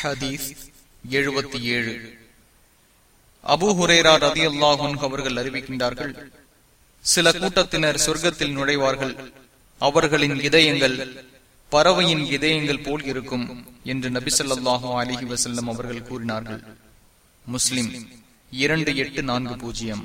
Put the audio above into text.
ஹதீஸ் எழுபத்தி ஏழு. அபு ஹுரேரா ரதி அல்லாஹன் அவர்கள் அறிவிக்கின்றார்கள் சில கூட்டத்தினர் சொர்க்கத்தில் நுழைவார்கள் அவர்களின் இதயங்கள் பறவையின் இதயங்கள் போல் இருக்கும் என்று நபிசல்லாஹு அலிஹி வசல்லம் அவர்கள் கூறினார்கள். முஸ்லிம் இரண்டு எட்டு நான்கு பூஜ்ஜியம்.